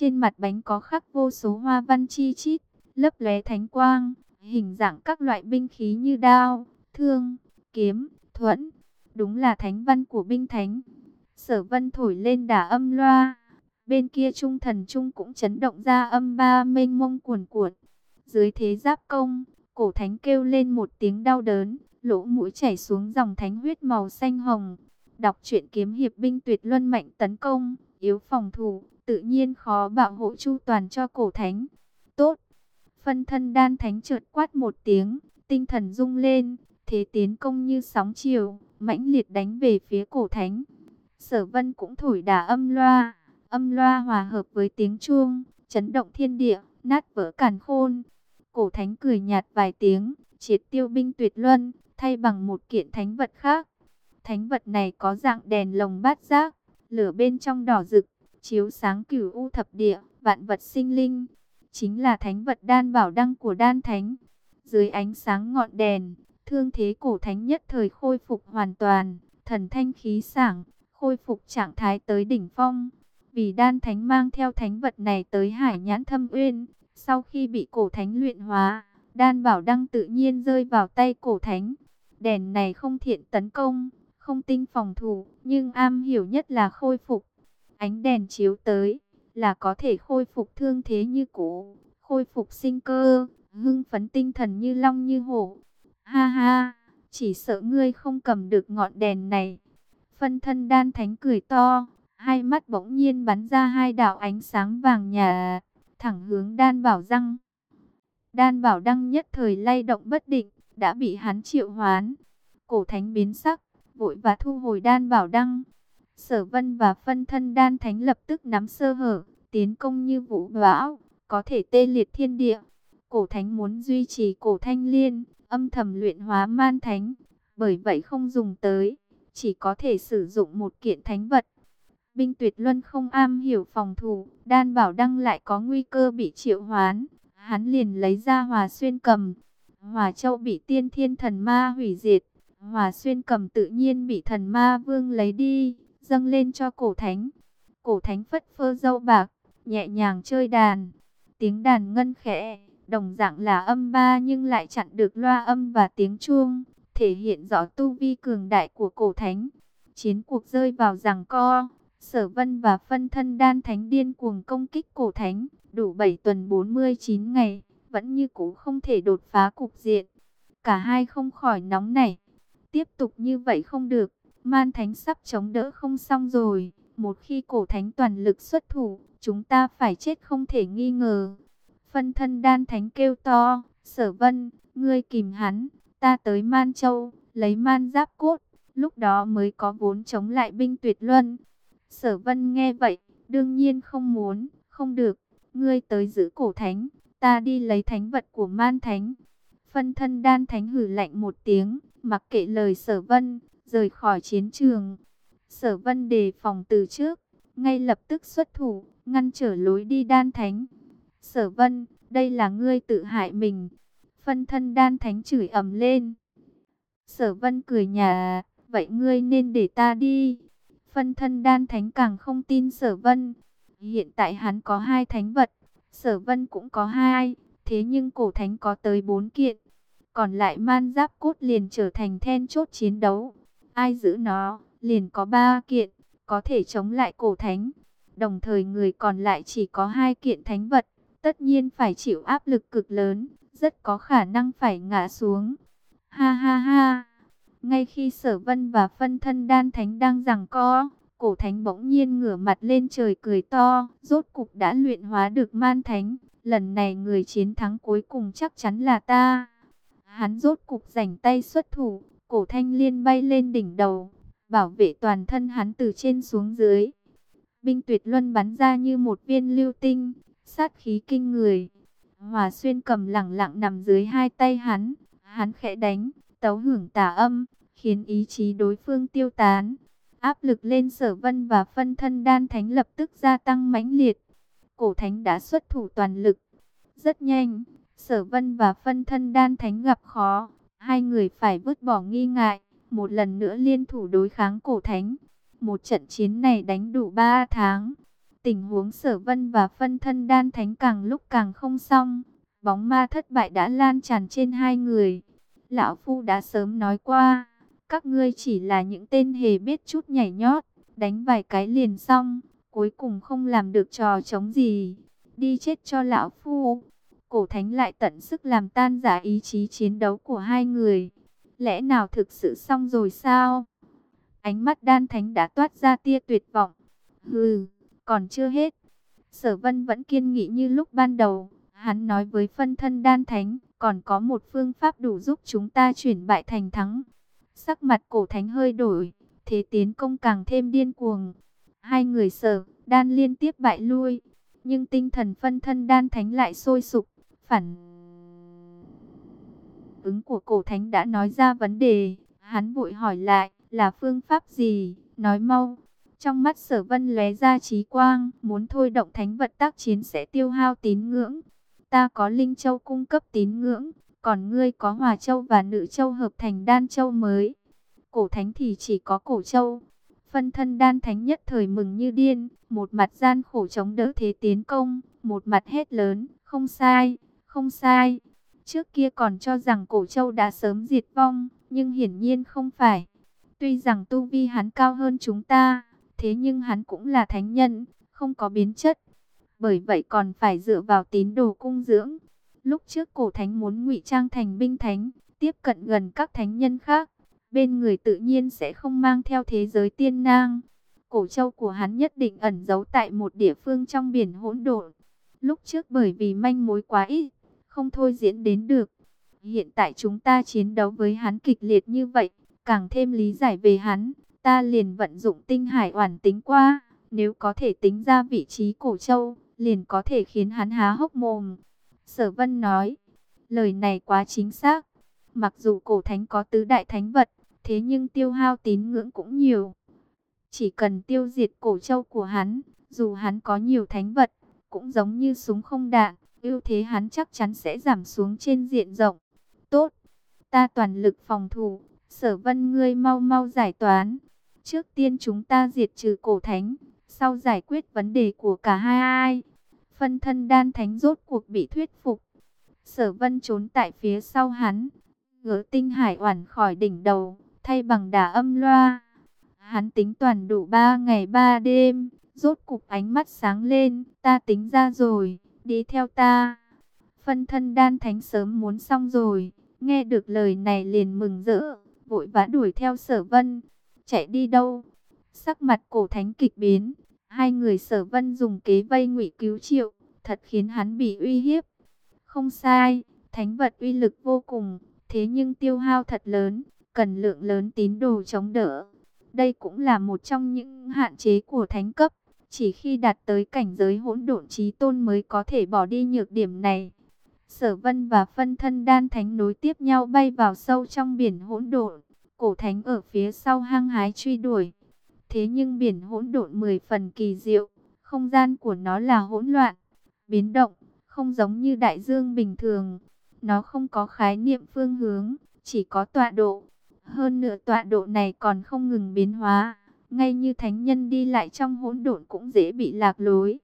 Trên mặt bánh có khắc vô số hoa văn chi chít, lấp lóe thánh quang, hình dạng các loại binh khí như đao, thương, kiếm, thuẫn. Đúng là thánh văn của binh thánh. Sở vân thổi lên đả âm loa. Bên kia trung thần trung cũng chấn động ra âm ba mênh mông cuồn cuộn. Dưới thế giáp công, cổ thánh kêu lên một tiếng đau đớn, lỗ mũi chảy xuống dòng thánh huyết màu xanh hồng. Đọc truyện kiếm hiệp binh tuyệt luân mạnh tấn công, yếu phòng thủ, tự nhiên khó bảo hộ chu toàn cho cổ thánh. Tốt! Phân thân đan thánh trượt quát một tiếng, tinh thần rung lên, thế tiến công như sóng chiều, mãnh liệt đánh về phía cổ thánh. Sở vân cũng thổi đả âm loa, âm loa hòa hợp với tiếng chuông, chấn động thiên địa, nát vỡ càn khôn. Cổ thánh cười nhạt vài tiếng, triệt tiêu binh tuyệt luân, thay bằng một kiện thánh vật khác. Thánh vật này có dạng đèn lồng bát giác, lửa bên trong đỏ rực, chiếu sáng cửu u thập địa, vạn vật sinh linh. Chính là thánh vật đan bảo đăng của đan thánh. Dưới ánh sáng ngọn đèn, thương thế cổ thánh nhất thời khôi phục hoàn toàn, thần thanh khí sảng, khôi phục trạng thái tới đỉnh phong. Vì đan thánh mang theo thánh vật này tới hải nhãn thâm uyên, sau khi bị cổ thánh luyện hóa, đan bảo đăng tự nhiên rơi vào tay cổ thánh. Đèn này không thiện tấn công, không tinh phòng thủ, nhưng am hiểu nhất là khôi phục. Ánh đèn chiếu tới, là có thể khôi phục thương thế như cũ, khôi phục sinh cơ, hưng phấn tinh thần như long như hổ. Ha ha, chỉ sợ ngươi không cầm được ngọn đèn này. Phân thân đan thánh cười to, hai mắt bỗng nhiên bắn ra hai đạo ánh sáng vàng nhà, thẳng hướng đan bảo răng. Đan bảo đăng nhất thời lay động bất định, đã bị hắn triệu hoán. Cổ thánh biến sắc, vội và thu hồi đan bảo đăng. Sở vân và phân thân đan thánh lập tức nắm sơ hở, tiến công như vũ bão, có thể tê liệt thiên địa. Cổ thánh muốn duy trì cổ thanh liên, âm thầm luyện hóa man thánh, bởi vậy không dùng tới, chỉ có thể sử dụng một kiện thánh vật. Binh tuyệt luân không am hiểu phòng thủ, đan bảo đăng lại có nguy cơ bị triệu hoán, hắn liền lấy ra hòa xuyên cầm. Hòa châu bị tiên thiên thần ma hủy diệt, hòa xuyên cầm tự nhiên bị thần ma vương lấy đi, dâng lên cho cổ thánh. Cổ thánh phất phơ dâu bạc, nhẹ nhàng chơi đàn, tiếng đàn ngân khẽ đồng dạng là âm ba nhưng lại chặn được loa âm và tiếng chuông, thể hiện rõ tu vi cường đại của cổ thánh. Chiến cuộc rơi vào giằng co, sở vân và phân thân đan thánh điên cuồng công kích cổ thánh, đủ 7 tuần 49 ngày, vẫn như cũ không thể đột phá cục diện. Cả hai không khỏi nóng nảy, tiếp tục như vậy không được, man thánh sắp chống đỡ không xong rồi, một khi cổ thánh toàn lực xuất thủ, chúng ta phải chết không thể nghi ngờ. Phân thân đan thánh kêu to, sở vân, ngươi kìm hắn, ta tới Man Châu, lấy man giáp cốt, lúc đó mới có vốn chống lại binh tuyệt luân. Sở vân nghe vậy, đương nhiên không muốn, không được, ngươi tới giữ cổ thánh, ta đi lấy thánh vật của man thánh. Phân thân đan thánh hử lạnh một tiếng, mặc kệ lời sở vân, rời khỏi chiến trường. Sở vân đề phòng từ trước, ngay lập tức xuất thủ, ngăn trở lối đi đan thánh. Sở vân, đây là ngươi tự hại mình. Phân thân đan thánh chửi ầm lên. Sở vân cười nhà, vậy ngươi nên để ta đi. Phân thân đan thánh càng không tin sở vân. Hiện tại hắn có hai thánh vật, sở vân cũng có hai, thế nhưng cổ thánh có tới bốn kiện. Còn lại man giáp cốt liền trở thành then chốt chiến đấu. Ai giữ nó, liền có ba kiện, có thể chống lại cổ thánh. Đồng thời người còn lại chỉ có hai kiện thánh vật tất nhiên phải chịu áp lực cực lớn, rất có khả năng phải ngã xuống. Ha ha ha! Ngay khi sở vân và phân thân đan thánh đang giằng co, cổ thánh bỗng nhiên ngửa mặt lên trời cười to, rốt cục đã luyện hóa được man thánh, lần này người chiến thắng cuối cùng chắc chắn là ta. Hắn rốt cục rảnh tay xuất thủ, cổ thanh liên bay lên đỉnh đầu, bảo vệ toàn thân hắn từ trên xuống dưới. Binh tuyệt luân bắn ra như một viên lưu tinh, sát khí kinh người. Hòa xuyên cầm lẳng lặng nằm dưới hai tay hắn, hắn khẽ đánh, tấu hưởng tà âm, khiến ý chí đối phương tiêu tán. Áp lực lên sở vân và phân thân đan thánh lập tức gia tăng mãnh liệt. Cổ thánh đã xuất thủ toàn lực. Rất nhanh, sở vân và phân thân đan thánh gặp khó. Hai người phải vứt bỏ nghi ngại, một lần nữa liên thủ đối kháng cổ thánh. Một trận chiến này đánh đủ ba tháng Tình huống sở vân và phân thân đan thánh càng lúc càng không xong. Bóng ma thất bại đã lan tràn trên hai người. Lão Phu đã sớm nói qua, các ngươi chỉ là những tên hề biết chút nhảy nhót, đánh vài cái liền xong, cuối cùng không làm được trò chống gì. Đi chết cho Lão Phu. Cổ thánh lại tận sức làm tan giả ý chí chiến đấu của hai người. Lẽ nào thực sự xong rồi sao? Ánh mắt đan thánh đã toát ra tia tuyệt vọng. Hừ, còn chưa hết. Sở vân vẫn kiên nghị như lúc ban đầu. Hắn nói với phân thân đan thánh, còn có một phương pháp đủ giúp chúng ta chuyển bại thành thắng. Sắc mặt cổ thánh hơi đổi, thế tiến công càng thêm điên cuồng. Hai người sở, đan liên tiếp bại lui, nhưng tinh thần phân thân đan thánh lại sôi sục, phản. Ứng của cổ thánh đã nói ra vấn đề, hắn vội hỏi lại, là phương pháp gì, nói mau. Trong mắt sở vân lóe ra trí quang, muốn thôi động thánh vật tác chiến sẽ tiêu hao tín ngưỡng. Ta có Linh Châu cung cấp tín ngưỡng, còn ngươi có Hòa Châu và Nữ Châu hợp thành Đan Châu mới. Cổ thánh thì chỉ có Cổ Châu. Phân thân đan thánh nhất thời mừng như điên, một mặt gian khổ chống đỡ thế tiến công, một mặt hét lớn, không sai, không sai. Trước kia còn cho rằng Cổ Châu đã sớm diệt vong, nhưng hiển nhiên không phải. Tuy rằng tu vi hắn cao hơn chúng ta, thế nhưng hắn cũng là thánh nhân, không có biến chất. Bởi vậy còn phải dựa vào tín đồ cung dưỡng. Lúc trước cổ thánh muốn ngụy trang thành binh thánh, tiếp cận gần các thánh nhân khác. Bên người tự nhiên sẽ không mang theo thế giới tiên nang. Cổ châu của hắn nhất định ẩn giấu tại một địa phương trong biển hỗn độn. Lúc trước bởi vì manh mối quá ít, không thôi diễn đến được. Hiện tại chúng ta chiến đấu với hắn kịch liệt như vậy, càng thêm lý giải về hắn, ta liền vận dụng tinh hải oản tính qua. Nếu có thể tính ra vị trí cổ châu, liền có thể khiến hắn há hốc mồm. Sở Vân nói, lời này quá chính xác. Mặc dù cổ thánh có tứ đại thánh vật, thế nhưng tiêu hao tín ngưỡng cũng nhiều. Chỉ cần tiêu diệt cổ châu của hắn, dù hắn có nhiều thánh vật, cũng giống như súng không đạn, ưu thế hắn chắc chắn sẽ giảm xuống trên diện rộng. Tốt, ta toàn lực phòng thủ, sở vân ngươi mau mau giải toán. Trước tiên chúng ta diệt trừ cổ thánh, sau giải quyết vấn đề của cả hai ai, phân thân đan thánh rốt cuộc bị thuyết phục. Sở vân trốn tại phía sau hắn, gỡ tinh hải oản khỏi đỉnh đầu, thay bằng đà âm loa. Hắn tính toàn đủ ba ngày ba đêm, rốt cục ánh mắt sáng lên, ta tính ra rồi, đi theo ta. Phân thân đan thánh sớm muốn xong rồi, nghe được lời này liền mừng rỡ, vội vã đuổi theo sở vân. Chạy đi đâu? Sắc mặt cổ thánh kịch biến, Hai người sở vân dùng kế vây ngụy cứu triệu, thật khiến hắn bị uy hiếp. Không sai, thánh vật uy lực vô cùng, thế nhưng tiêu hao thật lớn, cần lượng lớn tín đồ chống đỡ. Đây cũng là một trong những hạn chế của thánh cấp, chỉ khi đạt tới cảnh giới hỗn độn trí tôn mới có thể bỏ đi nhược điểm này. Sở Vân và phân thân đan thánh nối tiếp nhau bay vào sâu trong biển hỗn độn, cổ thánh ở phía sau hăng hái truy đuổi. Thế nhưng biển hỗn độn mười phần kỳ diệu, không gian của nó là hỗn loạn, biến động, không giống như đại dương bình thường. Nó không có khái niệm phương hướng, chỉ có tọa độ. Hơn nữa tọa độ này còn không ngừng biến hóa, ngay như thánh nhân đi lại trong hỗn độn cũng dễ bị lạc lối.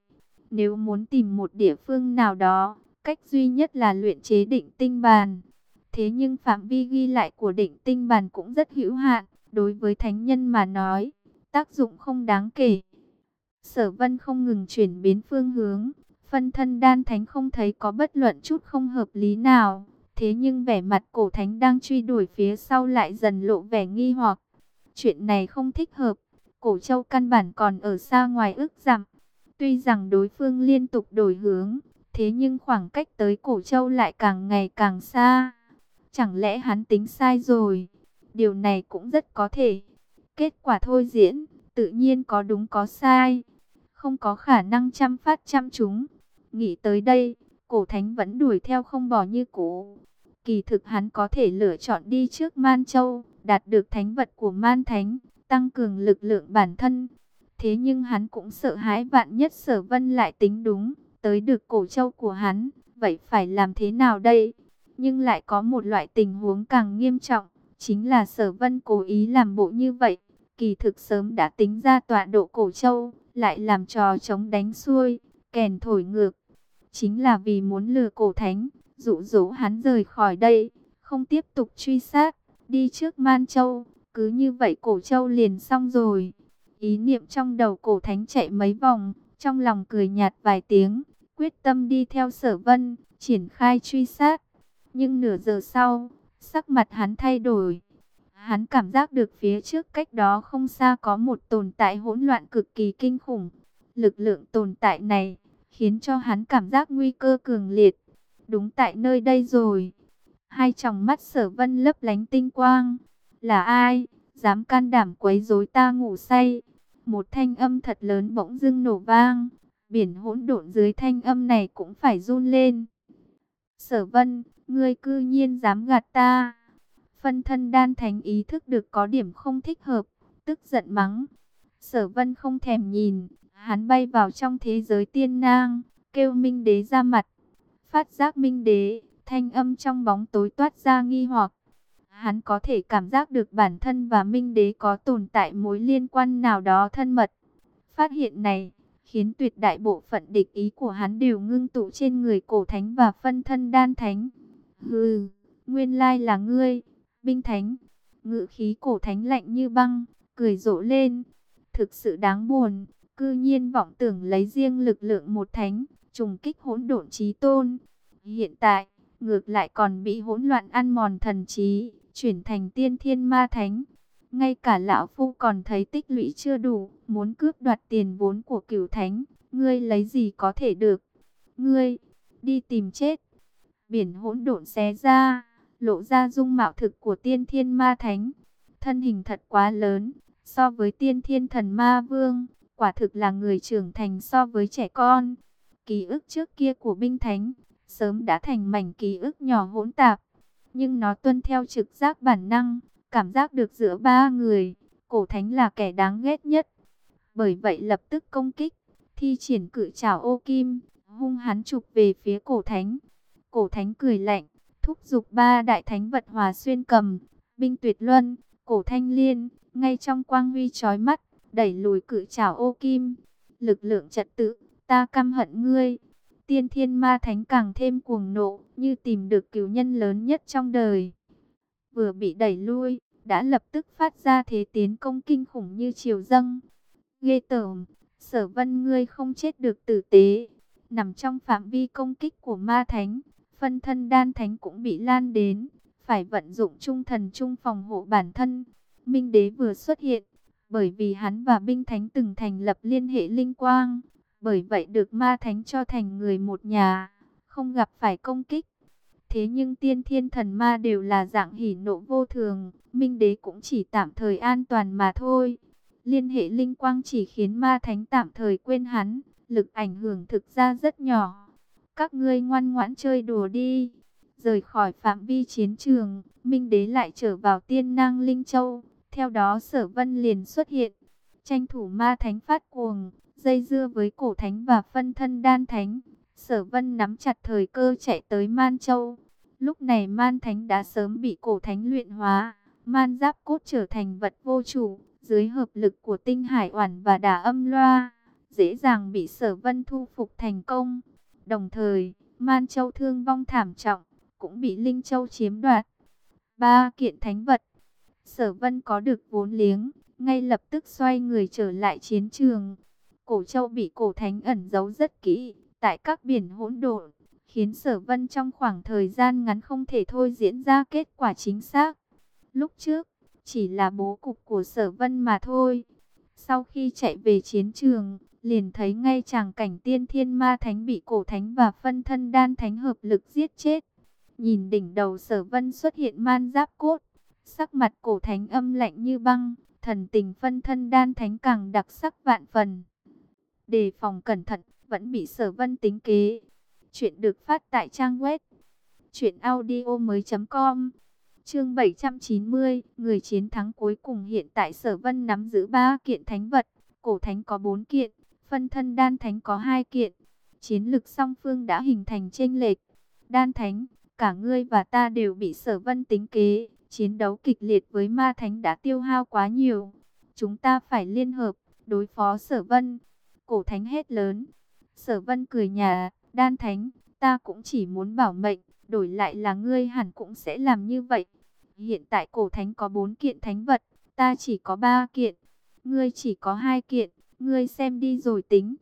Nếu muốn tìm một địa phương nào đó, cách duy nhất là luyện chế định tinh bàn. Thế nhưng phạm vi ghi lại của định tinh bàn cũng rất hữu hạn, đối với thánh nhân mà nói, tác dụng không đáng kể. Sở vân không ngừng chuyển biến phương hướng, phân thân đan thánh không thấy có bất luận chút không hợp lý nào. Thế nhưng vẻ mặt cổ thánh đang truy đuổi phía sau lại dần lộ vẻ nghi hoặc. Chuyện này không thích hợp, cổ châu căn bản còn ở xa ngoài ước dặm. Tuy rằng đối phương liên tục đổi hướng, thế nhưng khoảng cách tới cổ châu lại càng ngày càng xa. Chẳng lẽ hắn tính sai rồi? Điều này cũng rất có thể. Kết quả thôi diễn, tự nhiên có đúng có sai. Không có khả năng chăm phát chăm chúng. Nghĩ tới đây, cổ thánh vẫn đuổi theo không bỏ như cũ. Kỳ thực hắn có thể lựa chọn đi trước Man Châu, đạt được thánh vật của Man Thánh, tăng cường lực lượng bản thân. Thế nhưng hắn cũng sợ hãi vạn nhất sở vân lại tính đúng, tới được cổ châu của hắn, vậy phải làm thế nào đây? Nhưng lại có một loại tình huống càng nghiêm trọng, chính là sở vân cố ý làm bộ như vậy, kỳ thực sớm đã tính ra tọa độ cổ châu, lại làm trò chống đánh xuôi, kèn thổi ngược. Chính là vì muốn lừa cổ thánh, dụ dỗ hắn rời khỏi đây, không tiếp tục truy sát, đi trước Man Châu. Cứ như vậy cổ châu liền xong rồi. Ý niệm trong đầu cổ thánh chạy mấy vòng, trong lòng cười nhạt vài tiếng, quyết tâm đi theo sở vân, triển khai truy sát. Nhưng nửa giờ sau, sắc mặt hắn thay đổi. Hắn cảm giác được phía trước cách đó không xa có một tồn tại hỗn loạn cực kỳ kinh khủng. Lực lượng tồn tại này, khiến cho hắn cảm giác nguy cơ cường liệt. Đúng tại nơi đây rồi. Hai tròng mắt sở vân lấp lánh tinh quang. Là ai? Dám can đảm quấy rối ta ngủ say. Một thanh âm thật lớn bỗng dưng nổ vang. Biển hỗn độn dưới thanh âm này cũng phải run lên. Sở vân, ngươi cư nhiên dám gạt ta. Phân thân đan thánh ý thức được có điểm không thích hợp, tức giận mắng. Sở vân không thèm nhìn, hắn bay vào trong thế giới tiên nang, kêu minh đế ra mặt. Phát giác minh đế, thanh âm trong bóng tối toát ra nghi hoặc. Hắn có thể cảm giác được bản thân và Minh Đế có tồn tại mối liên quan nào đó thân mật. Phát hiện này, khiến tuyệt đại bộ phận địch ý của hắn đều ngưng tụ trên người cổ thánh và phân thân đan thánh. Hừ, nguyên lai là ngươi, binh thánh. Ngự khí cổ thánh lạnh như băng, cười rộ lên. Thực sự đáng buồn, cư nhiên vọng tưởng lấy riêng lực lượng một thánh, trùng kích hỗn độn trí tôn. Hiện tại, ngược lại còn bị hỗn loạn ăn mòn thần trí, chuyển thành tiên thiên ma thánh. Ngay cả lão phu còn thấy tích lũy chưa đủ, muốn cướp đoạt tiền vốn của cửu thánh, ngươi lấy gì có thể được? Ngươi, đi tìm chết. Biển hỗn độn xé ra, lộ ra dung mạo thực của tiên thiên ma thánh. Thân hình thật quá lớn, so với tiên thiên thần ma vương, quả thực là người trưởng thành so với trẻ con. Ký ức trước kia của binh thánh, sớm đã thành mảnh ký ức nhỏ hỗn tạp. Nhưng nó tuân theo trực giác bản năng, cảm giác được giữa ba người, cổ thánh là kẻ đáng ghét nhất. Bởi vậy lập tức công kích, thi triển cự trảo ô kim, hung hắn chụp về phía cổ thánh. Cổ thánh cười lạnh, thúc giục ba đại thánh vật hòa xuyên cầm, binh tuyệt luân, cổ thanh liên, ngay trong quang huy chói mắt, đẩy lùi cự trảo ô kim. Lực lượng trật tự, ta căm hận ngươi. Tiên thiên ma thánh càng thêm cuồng nộ, như tìm được cứu nhân lớn nhất trong đời. Vừa bị đẩy lui, đã lập tức phát ra thế tiến công kinh khủng như chiều dâng. Ghê tởm, sở vân ngươi không chết được tử tế. Nằm trong phạm vi công kích của ma thánh, phân thân đan thánh cũng bị lan đến. Phải vận dụng trung thần trung phòng hộ bản thân. Minh đế vừa xuất hiện, bởi vì hắn và binh thánh từng thành lập liên hệ linh quang. Bởi vậy được ma thánh cho thành người một nhà, không gặp phải công kích. Thế nhưng tiên thiên thần ma đều là dạng hỉ nộ vô thường, minh đế cũng chỉ tạm thời an toàn mà thôi. Liên hệ linh quang chỉ khiến ma thánh tạm thời quên hắn, lực ảnh hưởng thực ra rất nhỏ. Các ngươi ngoan ngoãn chơi đùa đi. Rời khỏi phạm vi chiến trường, minh đế lại trở vào tiên năng linh châu. Theo đó sở vân liền xuất hiện, tranh thủ ma thánh phát cuồng, dây dưa với cổ thánh và phân thân đan thánh. Sở vân nắm chặt thời cơ chạy tới Man Châu. Lúc này Man Thánh đã sớm bị cổ thánh luyện hóa. Man Giáp Cốt trở thành vật vô chủ, dưới hợp lực của tinh hải oản và đà âm loa. Dễ dàng bị sở vân thu phục thành công. Đồng thời, Man Châu thương vong thảm trọng, cũng bị Linh Châu chiếm đoạt. Ba kiện thánh vật. Sở vân có được vốn liếng, ngay lập tức xoay người trở lại chiến trường. Cổ châu bị cổ thánh ẩn giấu rất kỹ, tại các biển hỗn độn, khiến sở vân trong khoảng thời gian ngắn không thể thôi diễn ra kết quả chính xác. Lúc trước, chỉ là bố cục của sở vân mà thôi. Sau khi chạy về chiến trường, liền thấy ngay chàng cảnh tiên thiên ma thánh bị cổ thánh và phân thân đan thánh hợp lực giết chết. Nhìn đỉnh đầu sở vân xuất hiện man giáp cốt, sắc mặt cổ thánh âm lạnh như băng, thần tình phân thân đan thánh càng đặc sắc vạn phần đề phòng cẩn thận, vẫn bị sở vân tính kế. Chuyện được phát tại trang web truyệnaudiomoi.com. Chương 790, người chiến thắng cuối cùng hiện tại Sở Vân nắm giữ ba kiện thánh vật, cổ thánh có 4 kiện, phân thân đan thánh có 2 kiện. Chiến lực song phương đã hình thành chênh lệch. Đan thánh, cả ngươi và ta đều bị Sở Vân tính kế, chiến đấu kịch liệt với ma thánh đã tiêu hao quá nhiều. Chúng ta phải liên hợp đối phó Sở Vân. Cổ thánh hét lớn. Sở vân cười nhà, đan thánh, ta cũng chỉ muốn bảo mệnh, đổi lại là ngươi hẳn cũng sẽ làm như vậy. Hiện tại cổ thánh có bốn kiện thánh vật, ta chỉ có ba kiện, ngươi chỉ có hai kiện, ngươi xem đi rồi tính.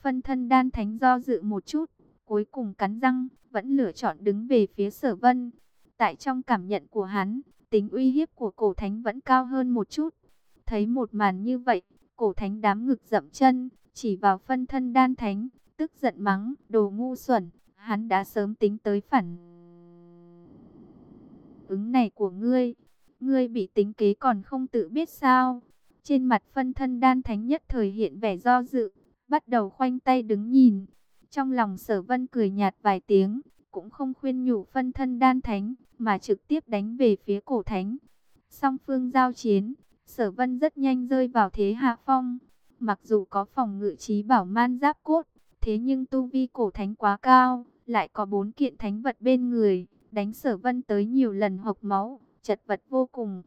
Phân thân đan thánh do dự một chút, cuối cùng cắn răng, vẫn lựa chọn đứng về phía sở vân. Tại trong cảm nhận của hắn, tính uy hiếp của cổ thánh vẫn cao hơn một chút. Thấy một màn như vậy, cổ thánh đám ngực dậm chân, chỉ vào phân thân đan thánh, tức giận mắng, đồ ngu xuẩn, hắn đã sớm tính tới phản. Ứng này của ngươi, ngươi bị tính kế còn không tự biết sao. Trên mặt phân thân đan thánh nhất thời hiện vẻ do dự, bắt đầu khoanh tay đứng nhìn. Trong lòng sở vân cười nhạt vài tiếng, cũng không khuyên nhủ phân thân đan thánh, mà trực tiếp đánh về phía cổ thánh. Song phương giao chiến, sở vân rất nhanh rơi vào thế hạ phong. Mặc dù có phòng ngự trí bảo man giáp cốt, thế nhưng tu vi cổ thánh quá cao, lại có bốn kiện thánh vật bên người, đánh sở vân tới nhiều lần hộc máu, chật vật vô cùng.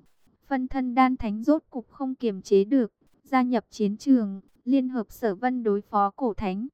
Phân thân đan thánh rốt cục không kiềm chế được, gia nhập chiến trường, liên hợp sở vân đối phó cổ thánh.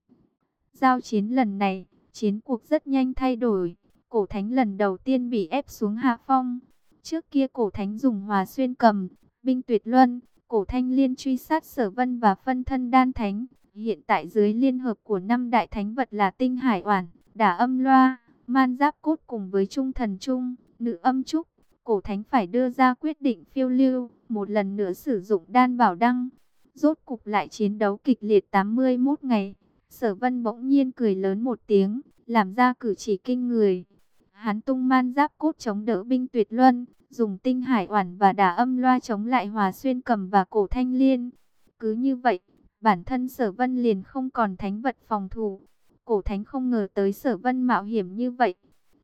Giao chiến lần này, chiến cuộc rất nhanh thay đổi, cổ thánh lần đầu tiên bị ép xuống hạ phong. Trước kia cổ thánh dùng hòa xuyên cầm, binh tuyệt luân, cổ thanh liên truy sát sở vân và phân thân đan thánh. Hiện tại dưới liên hợp của năm đại thánh vật là tinh hải oản, đả âm loa, man giáp cốt cùng với trung thần trung, nữ âm trúc. Cổ thánh phải đưa ra quyết định phiêu lưu, một lần nữa sử dụng đan bảo đăng. Rốt cục lại chiến đấu kịch liệt 81 ngày. Sở vân bỗng nhiên cười lớn một tiếng, làm ra cử chỉ kinh người. Hắn tung man giáp cốt chống đỡ binh tuyệt luân, dùng tinh hải oản và đả âm loa chống lại hòa xuyên cầm và cổ thanh liên. Cứ như vậy, bản thân sở vân liền không còn thánh vật phòng thủ. Cổ thánh không ngờ tới sở vân mạo hiểm như vậy.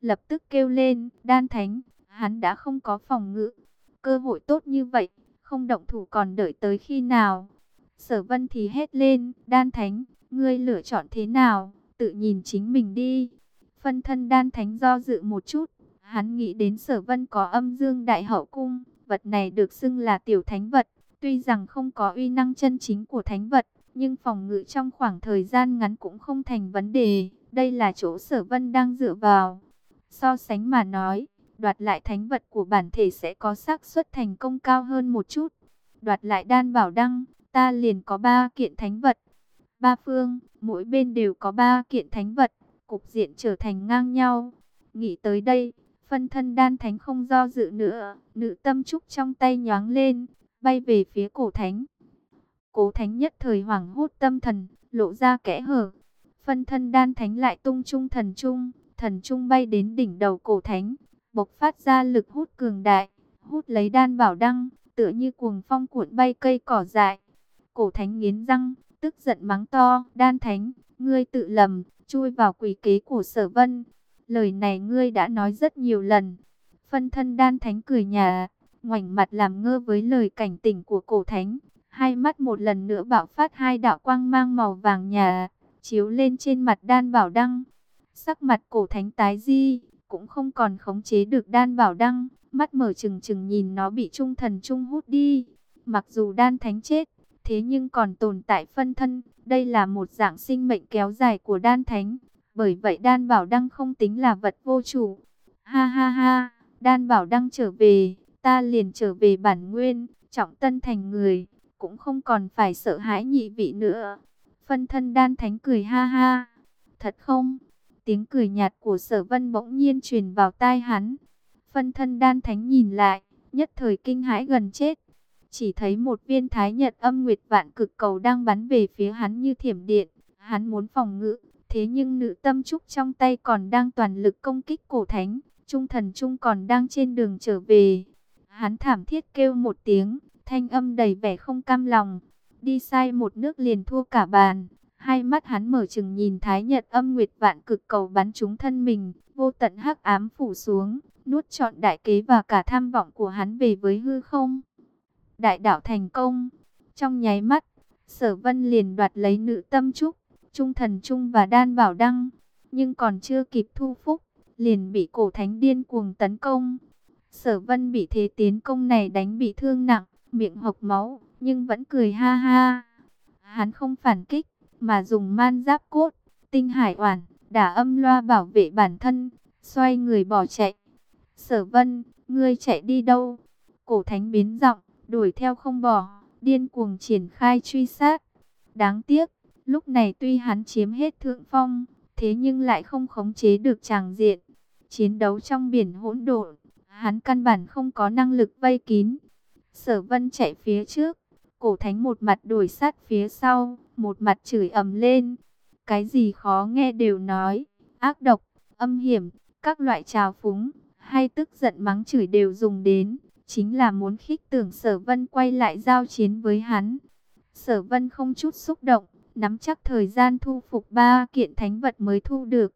Lập tức kêu lên, đan thánh, hắn đã không có phòng ngự. Cơ hội tốt như vậy, không động thủ còn đợi tới khi nào. Sở vân thì hét lên, đan thánh, ngươi lựa chọn thế nào, tự nhìn chính mình đi. Phân thân đan thánh do dự một chút, hắn nghĩ đến sở vân có âm dương đại hậu cung, vật này được xưng là tiểu thánh vật, tuy rằng không có uy năng chân chính của thánh vật, nhưng phòng ngự trong khoảng thời gian ngắn cũng không thành vấn đề, đây là chỗ sở vân đang dựa vào. So sánh mà nói, đoạt lại thánh vật của bản thể sẽ có xác suất thành công cao hơn một chút. Đoạt lại đan bảo đăng, ta liền có ba kiện thánh vật. Ba phương, mỗi bên đều có ba kiện thánh vật, cục diện trở thành ngang nhau. Nghĩ tới đây, phân thân đan thánh không do dự nữa, nữ tâm trúc trong tay nhoáng lên, bay về phía cổ thánh. Cố thánh nhất thời hoảng hốt tâm thần, lộ ra kẽ hở. Phân thân đan thánh lại tung trung thần trung, thần trung bay đến đỉnh đầu cổ thánh, bộc phát ra lực hút cường đại, hút lấy đan bảo đăng, tựa như cuồng phong cuộn bay cây cỏ dại. Cổ thánh nghiến răng, tức giận mắng to, đan thánh, ngươi tự lầm, chui vào quỷ kế của sở vân. Lời này ngươi đã nói rất nhiều lần. Phân thân đan thánh cười nhà, ngoảnh mặt làm ngơ với lời cảnh tỉnh của cổ thánh. Hai mắt một lần nữa bạo phát hai đạo quang mang màu vàng nhà, chiếu lên trên mặt đan bảo đăng. Sắc mặt cổ thánh tái di, cũng không còn khống chế được đan bảo đăng, mắt mở trừng trừng nhìn nó bị trung thần trung hút đi. Mặc dù đan thánh chết, thế nhưng còn tồn tại phân thân, đây là một dạng sinh mệnh kéo dài của đan thánh. Bởi vậy đan bảo đăng không tính là vật vô chủ. Ha ha ha, đan bảo đăng trở về, ta liền trở về bản nguyên, trọng tân thành người, cũng không còn phải sợ hãi nhị vị nữa. Phân thân đan thánh cười ha ha, thật không? Tiếng cười nhạt của sở vân bỗng nhiên truyền vào tai hắn. Phân thân đan thánh nhìn lại, nhất thời kinh hãi gần chết. Chỉ thấy một viên thái nhật âm nguyệt vạn cực cầu đang bắn về phía hắn như thiểm điện. Hắn muốn phòng ngự, thế nhưng nữ tâm trúc trong tay còn đang toàn lực công kích cổ thánh. Trung thần trung còn đang trên đường trở về. Hắn thảm thiết kêu một tiếng, thanh âm đầy vẻ không cam lòng. Đi sai một nước liền thua cả bàn. Hai mắt hắn mở chừng nhìn Thái Nhật âm nguyệt vạn cực cầu bắn trúng thân mình, vô tận hắc ám phủ xuống, nuốt trọn đại kế và cả tham vọng của hắn về với hư không. Đại đạo thành công, trong nháy mắt, sở vân liền đoạt lấy nữ tâm trúc, trung thần trung và đan bảo đăng, nhưng còn chưa kịp thu phúc, liền bị cổ thánh điên cuồng tấn công. Sở vân bị thế tiến công này đánh bị thương nặng, miệng hộc máu, nhưng vẫn cười ha ha. Hắn không phản kích, mà dùng man giáp cốt, tinh hải oản, đả âm loa bảo vệ bản thân, xoay người bỏ chạy. Sở vân, ngươi chạy đi đâu? Cổ thánh biến giọng, đuổi theo không bỏ, điên cuồng triển khai truy sát. Đáng tiếc, lúc này tuy hắn chiếm hết thượng phong, thế nhưng lại không khống chế được tràng diện. Chiến đấu trong biển hỗn độn, hắn căn bản không có năng lực vây kín. Sở vân chạy phía trước, cổ thánh một mặt đuổi sát phía sau, một mặt chửi ầm lên. Cái gì khó nghe đều nói, ác độc, âm hiểm, các loại trào phúng, hay tức giận mắng chửi đều dùng đến, chính là muốn khích tưởng sở vân quay lại giao chiến với hắn. Sở vân không chút xúc động, nắm chắc thời gian thu phục ba kiện thánh vật mới thu được.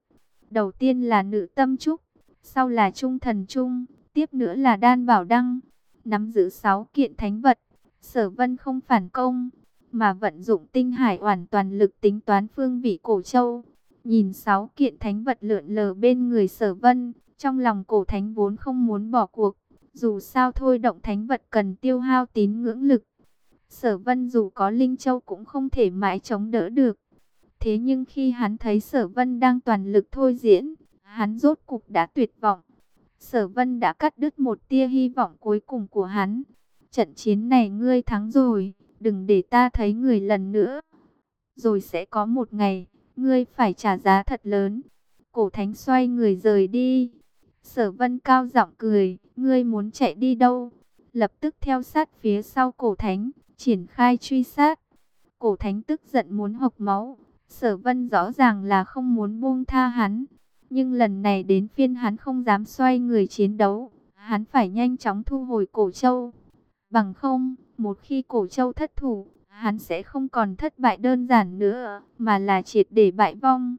Đầu tiên là nữ tâm trúc, sau là trung thần trung, tiếp nữa là đan bảo đăng. Nắm giữ sáu kiện thánh vật, sở vân không phản công, mà vận dụng tinh hải hoàn toàn lực tính toán phương vị cổ châu. Nhìn sáu kiện thánh vật lượn lờ bên người sở vân, trong lòng cổ thánh vốn không muốn bỏ cuộc. Dù sao thôi động thánh vật cần tiêu hao tín ngưỡng lực. Sở vân dù có Linh Châu cũng không thể mãi chống đỡ được. Thế nhưng khi hắn thấy sở vân đang toàn lực thôi diễn, hắn rốt cục đã tuyệt vọng. Sở vân đã cắt đứt một tia hy vọng cuối cùng của hắn. Trận chiến này ngươi thắng rồi, đừng để ta thấy người lần nữa. Rồi sẽ có một ngày, ngươi phải trả giá thật lớn. Cổ thánh xoay người rời đi. Sở vân cao giọng cười, ngươi muốn chạy đi đâu? Lập tức theo sát phía sau cổ thánh, triển khai truy sát. Cổ thánh tức giận muốn hộc máu. Sở vân rõ ràng là không muốn buông tha hắn. Nhưng lần này đến phiên hắn không dám xoay người chiến đấu. Hắn phải nhanh chóng thu hồi cổ châu. Bằng không, một khi cổ châu thất thủ, hắn sẽ không còn thất bại đơn giản nữa, mà là triệt để bại vong.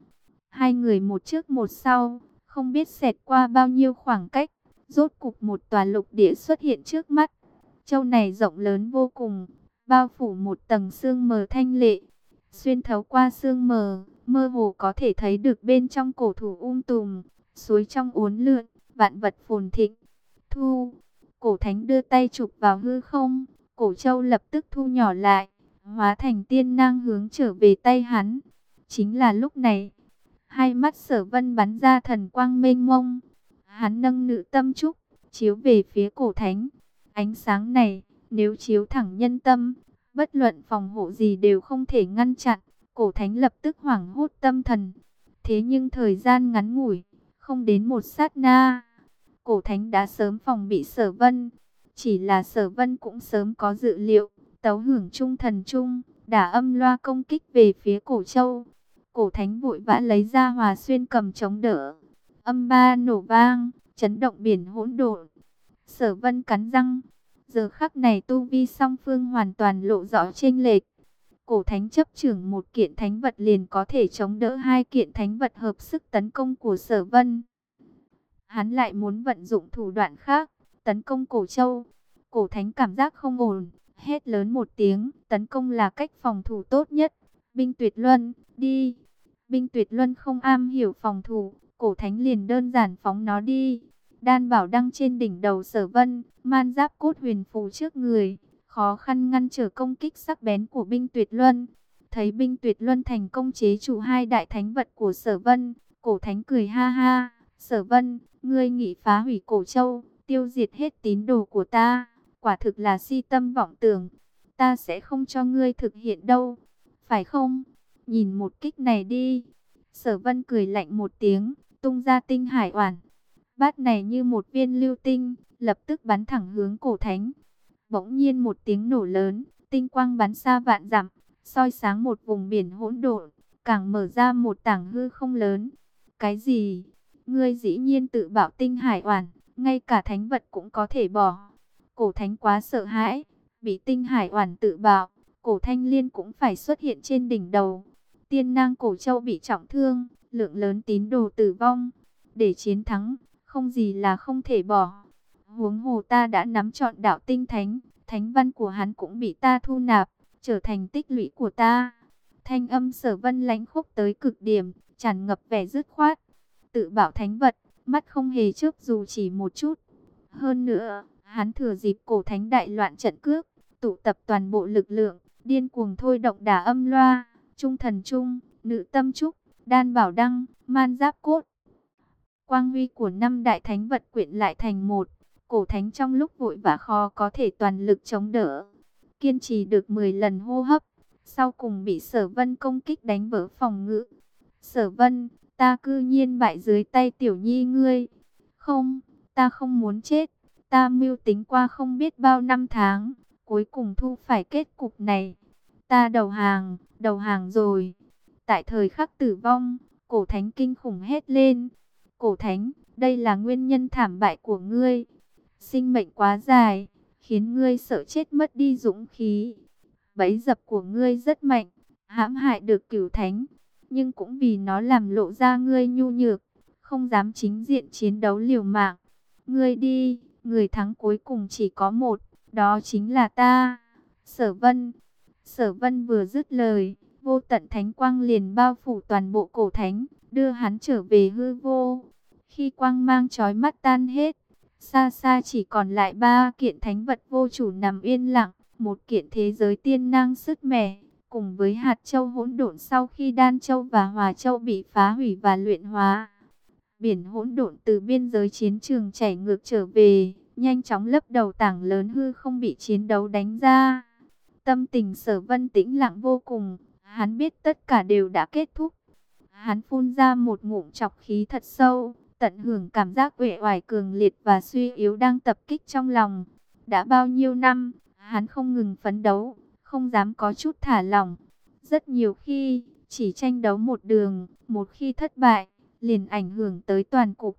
Hai người một trước một sau, không biết xẹt qua bao nhiêu khoảng cách, rốt cục một tòa lục địa xuất hiện trước mắt. Châu này rộng lớn vô cùng, bao phủ một tầng xương mờ thanh lệ, xuyên thấu qua xương mờ, mơ hồ có thể thấy được bên trong cổ thủ um tùm, suối trong uốn lượn, vạn vật phồn thịnh. Thu, cổ thánh đưa tay chụp vào hư không, cổ châu lập tức thu nhỏ lại, hóa thành tiên năng hướng trở về tay hắn. Chính là lúc này, hai mắt sở vân bắn ra thần quang mênh mông. Hắn nâng nữ tâm trúc, chiếu về phía cổ thánh. Ánh sáng này, nếu chiếu thẳng nhân tâm, bất luận phòng hộ gì đều không thể ngăn chặn. Cổ thánh lập tức hoảng hốt tâm thần. Thế nhưng thời gian ngắn ngủi, không đến một sát na. Cổ thánh đã sớm phòng bị sở vân. Chỉ là sở vân cũng sớm có dự liệu. Tấu hưởng trung thần trung, đả âm loa công kích về phía cổ châu. Cổ thánh vội vã lấy ra hòa xuyên cầm chống đỡ. Âm ba nổ vang, chấn động biển hỗn độn. Sở vân cắn răng. Giờ khắc này tu vi song phương hoàn toàn lộ rõ chênh lệch. Cổ thánh chấp trưởng một kiện thánh vật liền có thể chống đỡ hai kiện thánh vật hợp sức tấn công của sở vân. Hắn lại muốn vận dụng thủ đoạn khác, tấn công cổ châu. Cổ thánh cảm giác không ổn, hét lớn một tiếng, tấn công là cách phòng thủ tốt nhất. Binh tuyệt luân, đi. Binh tuyệt luân không am hiểu phòng thủ, cổ thánh liền đơn giản phóng nó đi. Đan bảo đăng trên đỉnh đầu sở vân, man giáp cốt huyền phù trước người, khó khăn ngăn trở công kích sắc bén của binh tuyệt luân. Thấy binh tuyệt luân thành công chế chủ hai đại thánh vật của sở vân, cổ thánh cười ha ha. Sở vân, ngươi nghĩ phá hủy cổ châu, tiêu diệt hết tín đồ của ta, quả thực là si tâm vọng tưởng. Ta sẽ không cho ngươi thực hiện đâu, phải không? Nhìn một kích này đi. Sở vân cười lạnh một tiếng, tung ra tinh hải oản. Bát này như một viên lưu tinh, lập tức bắn thẳng hướng cổ thánh. Bỗng nhiên một tiếng nổ lớn, tinh quang bắn xa vạn dặm, soi sáng một vùng biển hỗn độn, càng mở ra một tảng hư không lớn. Cái gì? Ngươi dĩ nhiên tự bảo tinh hải oản, ngay cả thánh vật cũng có thể bỏ. Cổ thánh quá sợ hãi, bị tinh hải oản tự bảo, cổ thanh liên cũng phải xuất hiện trên đỉnh đầu. Tiên nang cổ châu bị trọng thương, lượng lớn tín đồ tử vong. Để chiến thắng, không gì là không thể bỏ. Huống hồ ta đã nắm trọn đạo tinh thánh, thánh văn của hắn cũng bị ta thu nạp, trở thành tích lũy của ta. Thanh âm sở vân lãnh khúc tới cực điểm, tràn ngập vẻ dứt khoát. Tự bảo thánh vật, mắt không hề chớp dù chỉ một chút. Hơn nữa, hắn thừa dịp cổ thánh đại loạn trận cước, tụ tập toàn bộ lực lượng, điên cuồng thôi động đả âm loa Trung Thần Trung, Nữ Tâm Trúc, Đan Bảo Đăng, Man Giáp Cốt. Quang huy của năm đại thánh vật quyện lại thành một, cổ thánh trong lúc vội vã khó có thể toàn lực chống đỡ. Kiên trì được 10 lần hô hấp, sau cùng bị sở vân công kích đánh vỡ phòng ngự. Sở vân, ta cư nhiên bại dưới tay tiểu nhi ngươi. Không, ta không muốn chết, ta mưu tính qua không biết bao năm tháng, cuối cùng thu phải kết cục này. Ta đầu hàng, đầu hàng rồi. Tại thời khắc tử vong, cổ thánh kinh khủng hét lên. Cổ thánh, đây là nguyên nhân thảm bại của ngươi. Sinh mệnh quá dài, khiến ngươi sợ chết mất đi dũng khí. Bẫy dập của ngươi rất mạnh, hãm hại được cửu thánh. Nhưng cũng vì nó làm lộ ra ngươi nhu nhược, không dám chính diện chiến đấu liều mạng. Ngươi đi, người thắng cuối cùng chỉ có một, đó chính là ta. Sở vân, sở vân vừa dứt lời, vô tận thánh quang liền bao phủ toàn bộ cổ thánh, đưa hắn trở về hư vô. Khi quang mang chói mắt tan hết, xa xa chỉ còn lại ba kiện thánh vật vô chủ nằm yên lặng, một kiện thế giới tiên năng sức mẻ, cùng với hạt châu hỗn độn sau khi đan châu và hòa châu bị phá hủy và luyện hóa. Biển hỗn độn từ biên giới chiến trường chảy ngược trở về, nhanh chóng lấp đầu tảng lớn hư không bị chiến đấu đánh ra. Tâm tình sở vân tĩnh lặng vô cùng, hắn biết tất cả đều đã kết thúc. Hắn phun ra một ngụm chọc khí thật sâu, tận hưởng cảm giác uể oải cường liệt và suy yếu đang tập kích trong lòng. Đã bao nhiêu năm, hắn không ngừng phấn đấu, không dám có chút thả lỏng. Rất nhiều khi, chỉ tranh đấu một đường, một khi thất bại, liền ảnh hưởng tới toàn cục.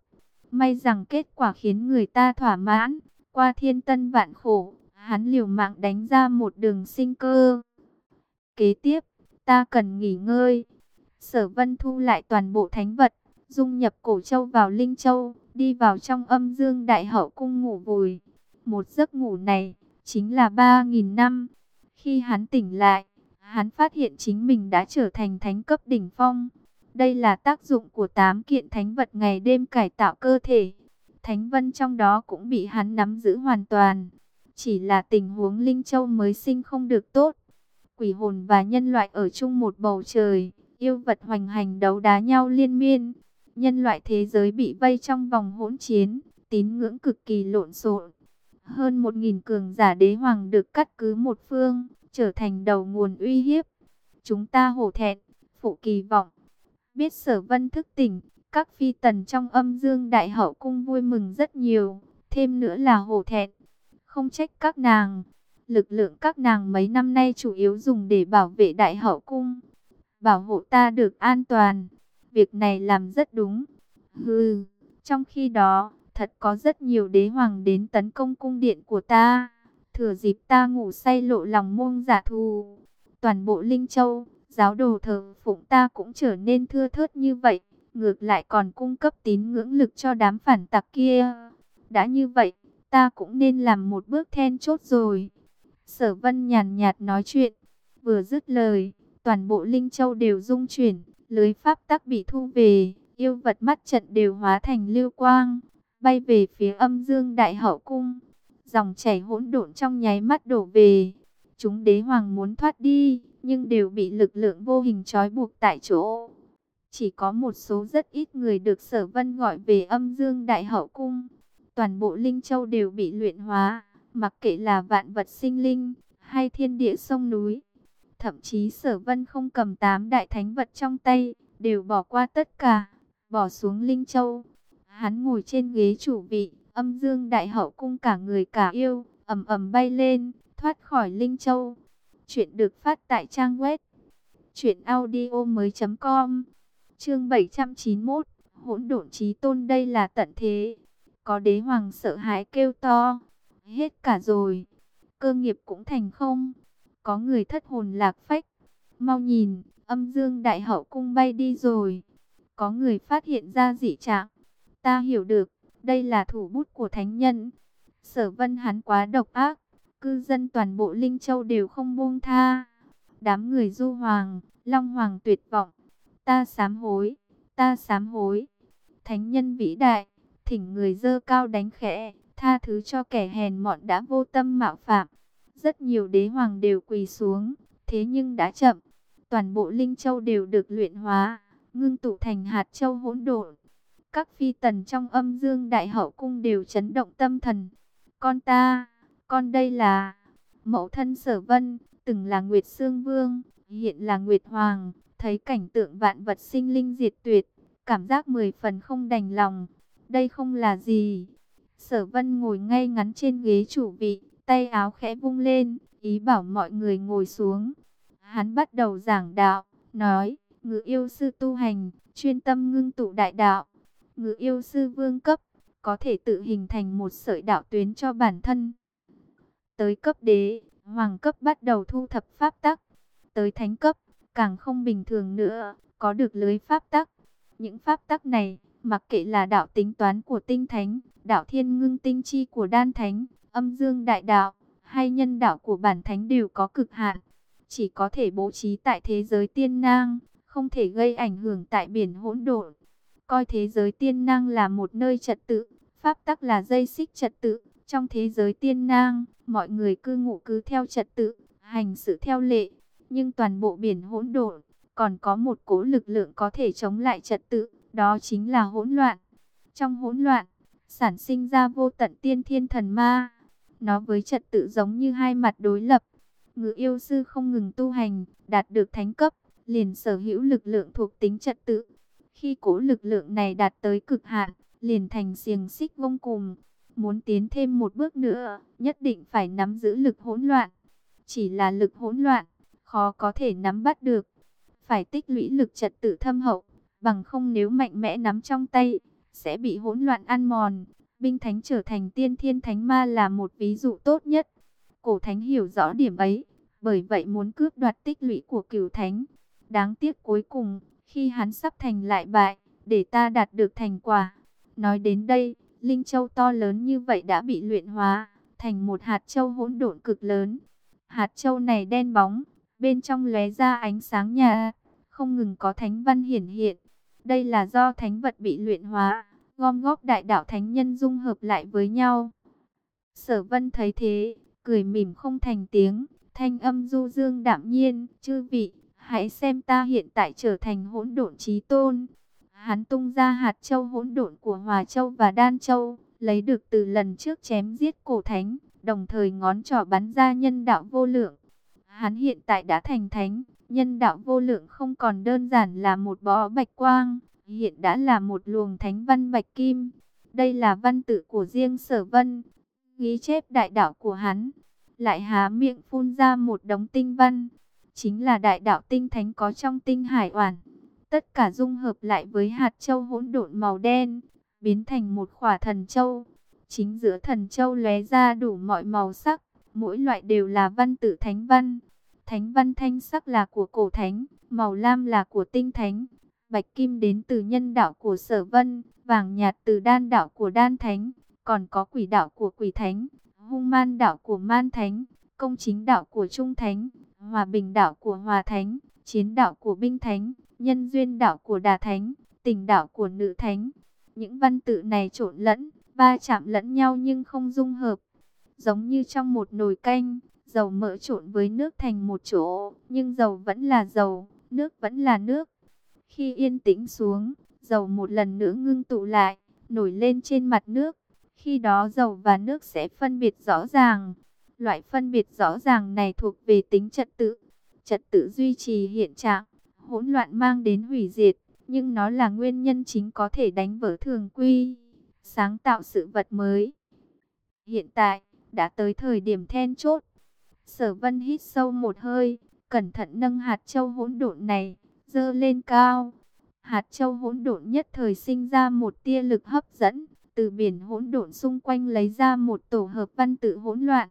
May rằng kết quả khiến người ta thỏa mãn, qua thiên tân vạn khổ, hắn liều mạng đánh ra một đường sinh cơ. Kế tiếp, ta cần nghỉ ngơi. Sở Vân thu lại toàn bộ thánh vật, dung nhập cổ châu vào linh châu, đi vào trong âm dương đại hậu cung ngủ vùi. Một giấc ngủ này, chính là 3.000 năm. Khi hắn tỉnh lại, hắn phát hiện chính mình đã trở thành thánh cấp đỉnh phong. Đây là tác dụng của tám kiện thánh vật ngày đêm cải tạo cơ thể. Thánh vân trong đó cũng bị hắn nắm giữ hoàn toàn. Chỉ là tình huống Linh Châu mới sinh không được tốt. Quỷ hồn và nhân loại ở chung một bầu trời. Yêu vật hoành hành đấu đá nhau liên miên. Nhân loại thế giới bị vây trong vòng hỗn chiến. Tín ngưỡng cực kỳ lộn xộn. Hơn một nghìn cường giả đế hoàng được cắt cứ một phương. Trở thành đầu nguồn uy hiếp. Chúng ta hổ thẹn. Phụ kỳ vọng Biết sở vân thức tỉnh, các phi tần trong âm dương đại hậu cung vui mừng rất nhiều. Thêm nữa là hổ thẹn. Không trách các nàng. Lực lượng các nàng mấy năm nay chủ yếu dùng để bảo vệ đại hậu cung. Bảo hộ ta được an toàn. Việc này làm rất đúng. Hừ, trong khi đó, thật có rất nhiều đế hoàng đến tấn công cung điện của ta. Thừa dịp ta ngủ say lộ lòng muông giả thù. Toàn bộ Linh Châu, giáo đồ thờ phụng ta cũng trở nên thưa thớt như vậy, ngược lại còn cung cấp tín ngưỡng lực cho đám phản tặc kia. Đã như vậy, ta cũng nên làm một bước then chốt rồi. Sở vân nhàn nhạt nói chuyện, vừa dứt lời, toàn bộ Linh Châu đều rung chuyển, lưới pháp tắc bị thu về, yêu vật mắt trận đều hóa thành lưu quang, bay về phía âm dương đại hậu cung. Dòng chảy hỗn độn trong nháy mắt đổ về, chúng đế hoàng muốn thoát đi, nhưng đều bị lực lượng vô hình trói buộc tại chỗ. Chỉ có một số rất ít người được sở vân gọi về âm dương đại hậu cung. Toàn bộ linh châu đều bị luyện hóa, mặc kệ là vạn vật sinh linh, hay thiên địa sông núi. Thậm chí sở vân không cầm tám đại thánh vật trong tay, đều bỏ qua tất cả, bỏ xuống linh châu. Hắn ngồi trên ghế chủ vị, âm dương đại hậu cung cả người cả yêu, ầm ầm bay lên, thoát khỏi linh châu. Chuyện được phát tại trang web truyệnaudiomoi.com. Chương 791, Hỗn độn chí tôn đây là tận thế. Có đế hoàng sợ hãi kêu to, hết cả rồi. Cơ nghiệp cũng thành không. Có người thất hồn lạc phách. Mau nhìn, âm dương đại hậu cung bay đi rồi. Có người phát hiện ra dị trạng. Ta hiểu được, đây là thủ bút của thánh nhân. Sở vân hắn quá độc ác cư dân toàn bộ Linh Châu đều không buông tha. Đám người du hoàng, long hoàng tuyệt vọng. Ta sám hối, ta sám hối. Thánh nhân vĩ đại, thỉnh người dơ cao đánh khẽ, tha thứ cho kẻ hèn mọn đã vô tâm mạo phạm. Rất nhiều đế hoàng đều quỳ xuống, thế nhưng đã chậm. toàn bộ linh châu đều được luyện hóa, ngưng tụ thành hạt châu hỗn độn. Các phi tần trong âm dương đại hậu cung đều chấn động tâm thần. Con ta, con đây là mẫu thân sở vân, từng là Nguyệt Sương Vương, hiện là Nguyệt Hoàng, thấy cảnh tượng vạn vật sinh linh diệt tuyệt, cảm giác mười phần không đành lòng. Đây không là gì. Sở vân ngồi ngay ngắn trên ghế chủ vị, tay áo khẽ vung lên, ý bảo mọi người ngồi xuống. Hắn bắt đầu giảng đạo, nói, ngự yêu sư tu hành, chuyên tâm ngưng tụ đại đạo. Ngự yêu sư vương cấp, có thể tự hình thành một sợi đạo tuyến cho bản thân. Tới cấp đế, hoàng cấp bắt đầu thu thập pháp tắc. Tới thánh cấp, càng không bình thường nữa, có được lưới pháp tắc. Những pháp tắc này, mặc kệ là đạo tính toán của tinh thánh, đạo thiên ngưng tinh chi của đan thánh, âm dương đại đạo, hay nhân đạo của bản thánh đều có cực hạn. Chỉ có thể bố trí tại thế giới tiên nang, không thể gây ảnh hưởng tại biển hỗn độn. Coi thế giới tiên nang là một nơi trật tự, pháp tắc là dây xích trật tự. Trong thế giới tiên nang, mọi người cư ngụ cứ theo trật tự, hành sự theo lệ. Nhưng toàn bộ biển hỗn độn, còn có một cố lực lượng có thể chống lại trật tự, đó chính là hỗn loạn. Trong hỗn loạn, sản sinh ra vô tận tiên thiên thần ma. Nó với trật tự giống như hai mặt đối lập. Ngự yêu sư không ngừng tu hành, đạt được thánh cấp, liền sở hữu lực lượng thuộc tính trật tự. Khi cố lực lượng này đạt tới cực hạn, liền thành xiềng xích vông cùng. Muốn tiến thêm một bước nữa, nhất định phải nắm giữ lực hỗn loạn. Chỉ là lực hỗn loạn, khó có thể nắm bắt được. Phải tích lũy lực trật tự thâm hậu, bằng không nếu mạnh mẽ nắm trong tay, sẽ bị hỗn loạn ăn mòn. Binh thánh trở thành tiên thiên thánh ma là một ví dụ tốt nhất. Cổ thánh hiểu rõ điểm ấy, bởi vậy muốn cướp đoạt tích lũy của cửu thánh. Đáng tiếc cuối cùng, khi hắn sắp thành lại bại, để ta đạt được thành quả. Nói đến đây, Linh Châu to lớn như vậy đã bị luyện hóa, thành một hạt châu hỗn độn cực lớn. Hạt châu này đen bóng, bên trong lóe ra ánh sáng nhà, không ngừng có thánh văn hiển hiện. Đây là do thánh vật bị luyện hóa, gom góp đại đạo thánh nhân dung hợp lại với nhau. Sở vân thấy thế, cười mỉm không thành tiếng, thanh âm du dương đạm nhiên, chư vị, hãy xem ta hiện tại trở thành hỗn độn chí tôn. Hắn tung ra hạt châu hỗn độn của Hòa Châu và Đan Châu, lấy được từ lần trước chém giết cổ thánh, đồng thời ngón trỏ bắn ra nhân đạo vô lượng. Hắn hiện tại đã thành thánh, nhân đạo vô lượng không còn đơn giản là một bó bạch quang, hiện đã là một luồng thánh văn bạch kim. Đây là văn tự của riêng sở vân, ghi chép đại đạo của hắn, lại há miệng phun ra một đống tinh văn, chính là đại đạo tinh thánh có trong tinh hải oản. Tất cả dung hợp lại với hạt châu hỗn độn màu đen, biến thành một khỏa thần châu. Chính giữa thần châu lóe ra đủ mọi màu sắc, mỗi loại đều là văn tự thánh văn. Thánh văn thanh sắc là của cổ thánh, màu lam là của tinh thánh, bạch kim đến từ nhân đạo của sở vân, vàng nhạt từ đan đạo của đan thánh, còn có quỷ đạo của quỷ thánh, hung man đạo của man thánh, công chính đạo của trung thánh, hòa bình đạo của hòa thánh, chiến đạo của binh thánh, nhân duyên đạo của đà thánh, tình đạo của nữ thánh. Những văn tự này trộn lẫn, ba chạm lẫn nhau nhưng không dung hợp. Giống như trong một nồi canh, dầu mỡ trộn với nước thành một chỗ, nhưng dầu vẫn là dầu, nước vẫn là nước. Khi yên tĩnh xuống, dầu một lần nữa ngưng tụ lại, nổi lên trên mặt nước. Khi đó dầu và nước sẽ phân biệt rõ ràng. Loại phân biệt rõ ràng này thuộc về tính trật tự. Trật tự duy trì hiện trạng, hỗn loạn mang đến hủy diệt, nhưng nó là nguyên nhân chính có thể đánh vỡ thường quy, sáng tạo sự vật mới. Hiện tại, đã tới thời điểm then chốt. Sở vân hít sâu một hơi, cẩn thận nâng hạt châu hỗn độn này, dơ lên cao. Hạt châu hỗn độn nhất thời sinh ra một tia lực hấp dẫn, từ biển hỗn độn xung quanh lấy ra một tổ hợp văn tự hỗn loạn.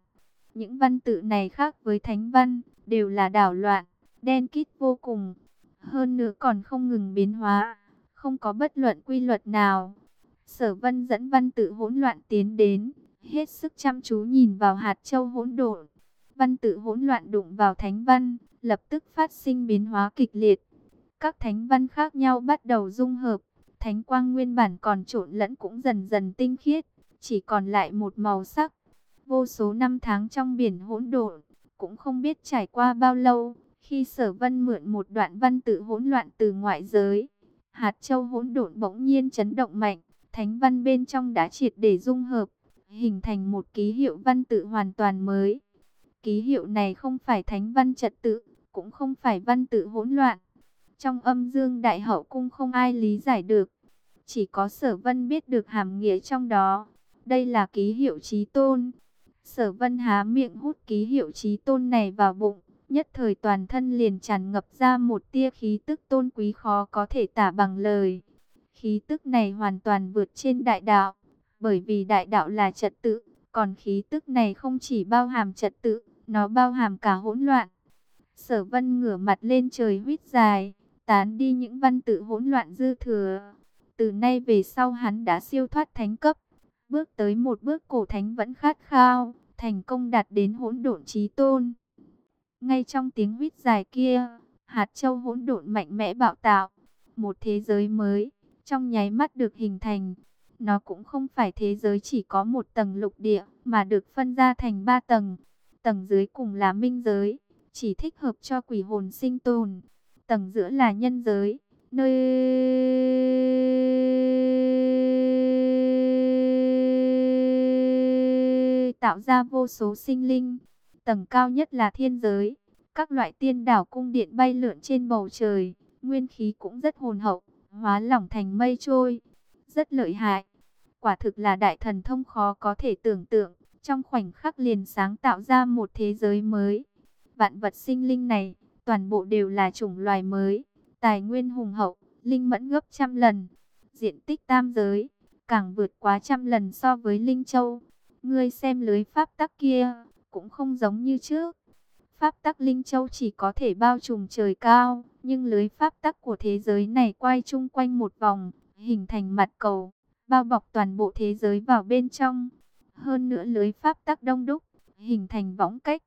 Những văn tự này khác với thánh văn, đều là đảo loạn, đen kít vô cùng. Hơn nữa còn không ngừng biến hóa, không có bất luận quy luật nào. Sở vân dẫn văn tự hỗn loạn tiến đến, hết sức chăm chú nhìn vào hạt châu hỗn độn. Văn tự hỗn loạn đụng vào thánh văn, lập tức phát sinh biến hóa kịch liệt. Các thánh văn khác nhau bắt đầu dung hợp, thánh quang nguyên bản còn trộn lẫn cũng dần dần tinh khiết, chỉ còn lại một màu sắc. Vô số năm tháng trong biển hỗn độn, cũng không biết trải qua bao lâu, Khi sở vân mượn một đoạn văn tự hỗn loạn từ ngoại giới, hạt châu hỗn độn bỗng nhiên chấn động mạnh, thánh văn bên trong đã triệt để dung hợp, hình thành một ký hiệu văn tự hoàn toàn mới. Ký hiệu này không phải thánh văn trật tự, cũng không phải văn tự hỗn loạn. Trong âm dương đại hậu cung không ai lý giải được, chỉ có sở vân biết được hàm nghĩa trong đó. Đây là ký hiệu trí tôn. Sở vân há miệng hút ký hiệu trí tôn này vào bụng, nhất thời toàn thân liền tràn ngập ra một tia khí tức tôn quý khó có thể tả bằng lời. Khí tức này hoàn toàn vượt trên đại đạo, bởi vì đại đạo là trật tự, còn khí tức này không chỉ bao hàm trật tự, nó bao hàm cả hỗn loạn. Sở vân ngửa mặt lên trời huyết dài, tán đi những văn tự hỗn loạn dư thừa. Từ nay về sau hắn đã siêu thoát thánh cấp, bước tới một bước cổ thánh vẫn khát khao, thành công đạt đến hỗn độn trí tôn. Ngay trong tiếng huýt dài kia, hạt châu hỗn độn mạnh mẽ bạo tạo, một thế giới mới, trong nháy mắt được hình thành. Nó cũng không phải thế giới chỉ có một tầng lục địa, mà được phân ra thành ba tầng. Tầng dưới cùng là minh giới, chỉ thích hợp cho quỷ hồn sinh tồn. Tầng giữa là nhân giới, nơi tạo ra vô số sinh linh. Tầng cao nhất là thiên giới. Các loại tiên đảo cung điện bay lượn trên bầu trời. Nguyên khí cũng rất hồn hậu. Hóa lỏng thành mây trôi. Rất lợi hại. Quả thực là đại thần thông khó có thể tưởng tượng. Trong khoảnh khắc liền sáng tạo ra một thế giới mới. Vạn vật sinh linh này. Toàn bộ đều là chủng loài mới. Tài nguyên hùng hậu. Linh mẫn gấp trăm lần. Diện tích tam giới. Càng vượt quá trăm lần so với Linh Châu. Ngươi xem lưới pháp tắc kia, cũng không giống như trước. Pháp tắc Linh Châu chỉ có thể bao trùm trời cao, nhưng lưới pháp tắc của thế giới này quay chung quanh một vòng, hình thành mặt cầu, bao bọc toàn bộ thế giới vào bên trong. Hơn nữa lưới pháp tắc đông đúc, hình thành võng cách.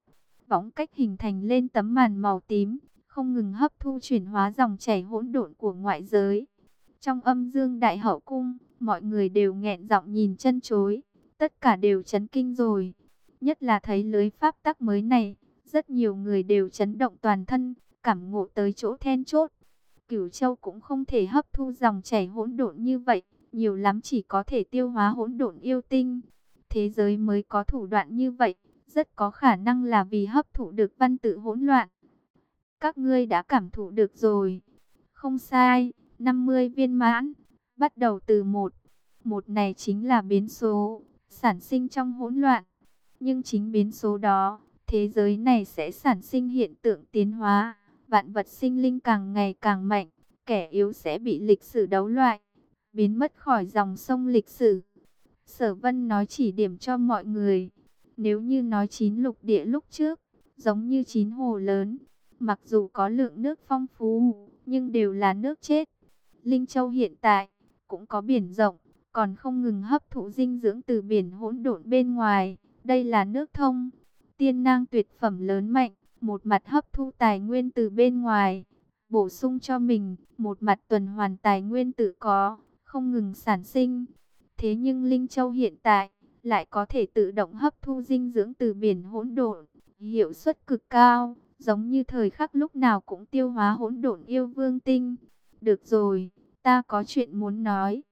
Võng cách hình thành lên tấm màn màu tím, không ngừng hấp thu chuyển hóa dòng chảy hỗn độn của ngoại giới. Trong âm dương đại hậu cung, mọi người đều nghẹn giọng nhìn chân chối tất cả đều chấn kinh rồi. Nhất là thấy lưới pháp tắc mới này, rất nhiều người đều chấn động toàn thân, cảm ngộ tới chỗ then chốt. Cửu Châu cũng không thể hấp thu dòng chảy hỗn độn như vậy, nhiều lắm chỉ có thể tiêu hóa hỗn độn yêu tinh. Thế giới mới có thủ đoạn như vậy, rất có khả năng là vì hấp thụ được văn tự hỗn loạn. Các ngươi đã cảm thụ được rồi. Không sai, 50 viên mãn, bắt đầu từ một. Một này chính là biến số, sản sinh trong hỗn loạn. Nhưng chính biến số đó, thế giới này sẽ sản sinh hiện tượng tiến hóa, vạn vật sinh linh càng ngày càng mạnh, kẻ yếu sẽ bị lịch sử đấu loại, biến mất khỏi dòng sông lịch sử. Sở Vân nói chỉ điểm cho mọi người, nếu như nói chín lục địa lúc trước, giống như chín hồ lớn, mặc dù có lượng nước phong phú, nhưng đều là nước chết. Linh Châu hiện tại cũng có biển rộng, còn không ngừng hấp thụ dinh dưỡng từ biển hỗn độn bên ngoài. Đây là nước thông, tiên nang tuyệt phẩm lớn mạnh, một mặt hấp thu tài nguyên từ bên ngoài, bổ sung cho mình, một mặt tuần hoàn tài nguyên tự có, không ngừng sản sinh. Thế nhưng Linh Châu hiện tại lại có thể tự động hấp thu dinh dưỡng từ biển hỗn độn, hiệu suất cực cao, giống như thời khắc lúc nào cũng tiêu hóa hỗn độn yêu vương tinh. Được rồi, ta có chuyện muốn nói.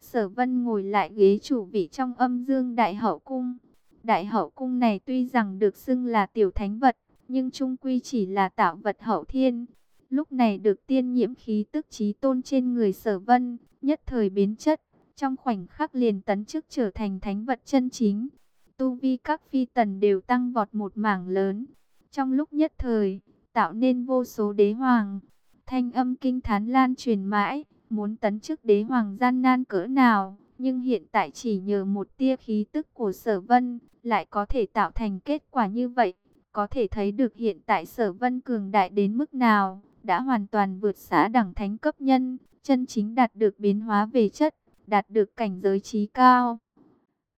Sở Vân ngồi lại ghế chủ vị trong âm dương đại hậu cung. Đại hậu cung này tuy rằng được xưng là tiểu thánh vật, nhưng trung quy chỉ là tạo vật hậu thiên. Lúc này được tiên nhiễm khí tức trí tôn trên người sở vân, nhất thời biến chất, trong khoảnh khắc liền tấn chức trở thành thánh vật chân chính. Tu vi các phi tần đều tăng vọt một mảng lớn. Trong lúc nhất thời, tạo nên vô số đế hoàng. Thanh âm kinh thán lan truyền mãi, muốn tấn chức đế hoàng gian nan cỡ nào, nhưng hiện tại chỉ nhờ một tia khí tức của sở vân, lại có thể tạo thành kết quả như vậy. Có thể thấy được hiện tại sở vân cường đại đến mức nào, đã hoàn toàn vượt xã đẳng thánh cấp nhân, chân chính đạt được biến hóa về chất, đạt được cảnh giới trí cao.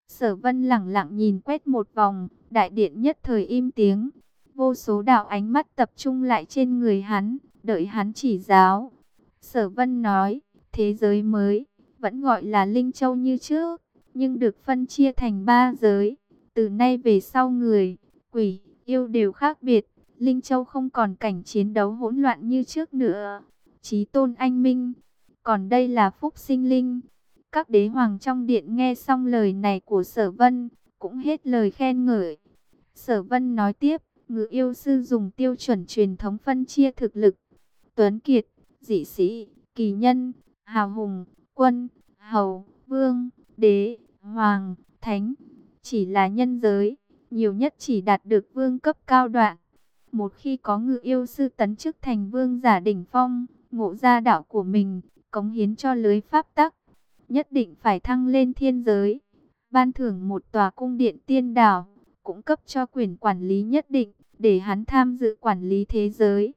Sở vân lặng lặng nhìn quét một vòng, đại điện nhất thời im tiếng. Vô số đạo ánh mắt tập trung lại trên người hắn, đợi hắn chỉ giáo. Sở Vân nói, thế giới mới, vẫn gọi là Linh Châu như trước, nhưng được phân chia thành ba giới. Từ nay về sau người, quỷ, yêu đều khác biệt. Linh Châu không còn cảnh chiến đấu hỗn loạn như trước nữa. Chí tôn anh minh, còn đây là phúc sinh linh. Các đế hoàng trong điện nghe xong lời này của sở vân, cũng hết lời khen ngợi. Sở vân nói tiếp, ngự yêu sư dùng tiêu chuẩn truyền thống phân chia thực lực. Tuấn Kiệt, dị sĩ, kỳ nhân, hào hùng, quân, hầu, vương, đế, hoàng, thánh. Chỉ là nhân giới, nhiều nhất chỉ đạt được vương cấp cao đoạn. Một khi có ngự yêu sư tấn chức thành vương giả đỉnh phong, ngộ ra đạo của mình, cống hiến cho lưới pháp tắc, nhất định phải thăng lên thiên giới. Ban thưởng một tòa cung điện tiên đảo, cũng cấp cho quyền quản lý nhất định, để hắn tham dự quản lý thế giới.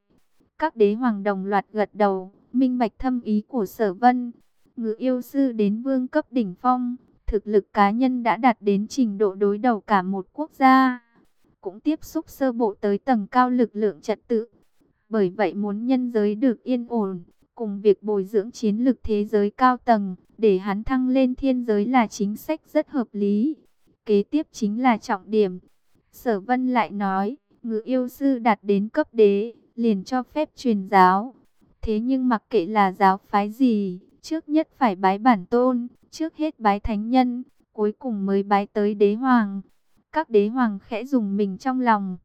Các đế hoàng đồng loạt gật đầu, minh bạch thâm ý của sở vân. Ngự yêu sư đến vương cấp đỉnh phong, thực lực cá nhân đã đạt đến trình độ đối đầu cả một quốc gia. Cũng tiếp xúc sơ bộ tới tầng cao lực lượng trật tự. Bởi vậy muốn nhân giới được yên ổn, cùng việc bồi dưỡng chiến lực thế giới cao tầng, để hắn thăng lên thiên giới là chính sách rất hợp lý. Kế tiếp chính là trọng điểm. Sở Vân lại nói, ngự yêu sư đạt đến cấp đế, liền cho phép truyền giáo. Thế nhưng mặc kệ là giáo phái gì, trước nhất phải bái bản tôn, trước hết bái thánh nhân, cuối cùng mới bái tới đế hoàng. Các đế hoàng khẽ dùng mình trong lòng.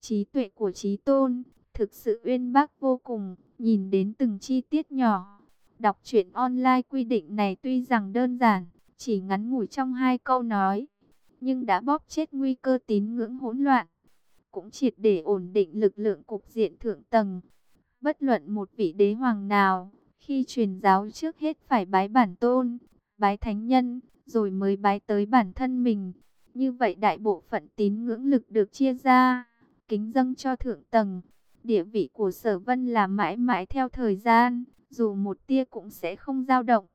Trí tuệ của trí tôn, thực sự uyên bác vô cùng, nhìn đến từng chi tiết nhỏ. Đọc truyện online quy định này tuy rằng đơn giản, chỉ ngắn ngủi trong hai câu nói, nhưng đã bóp chết nguy cơ tín ngưỡng hỗn loạn, cũng triệt để ổn định lực lượng cục diện thượng tầng. Bất luận một vị đế hoàng nào, khi truyền giáo trước hết phải bái bản tôn, bái thánh nhân, rồi mới bái tới bản thân mình. Như vậy đại bộ phận tín ngưỡng lực được chia ra, kính dâng cho thượng tầng. Địa vị của sở vân là mãi mãi theo thời gian, dù một tia cũng sẽ không dao động.